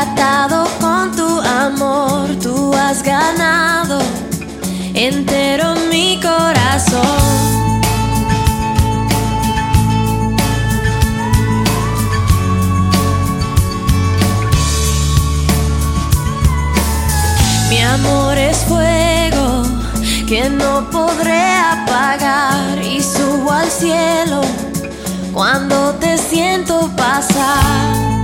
atado con tu amor, tú has ganado entero mi corazón. Mi amor es fuego que no podré apagar y subo al cielo cuando te siento pasar.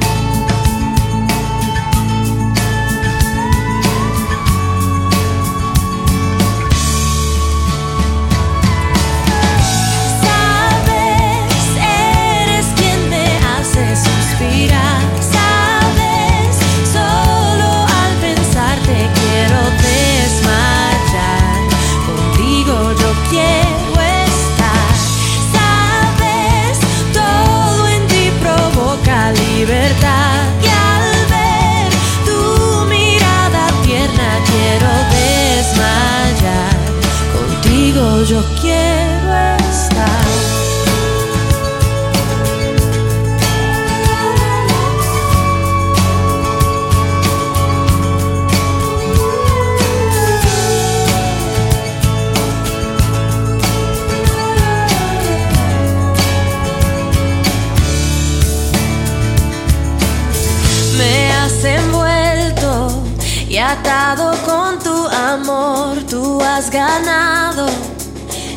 Atado con tu amor, tú has ganado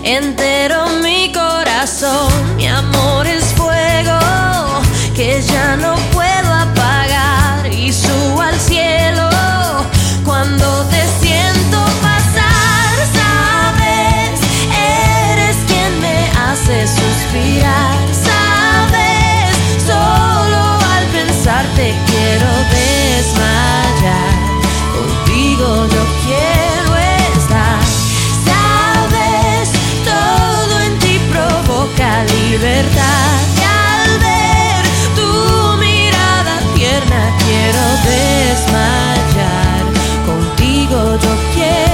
entero mi corazón. Mi amor es quiero.